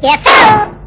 解放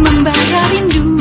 membara rindu.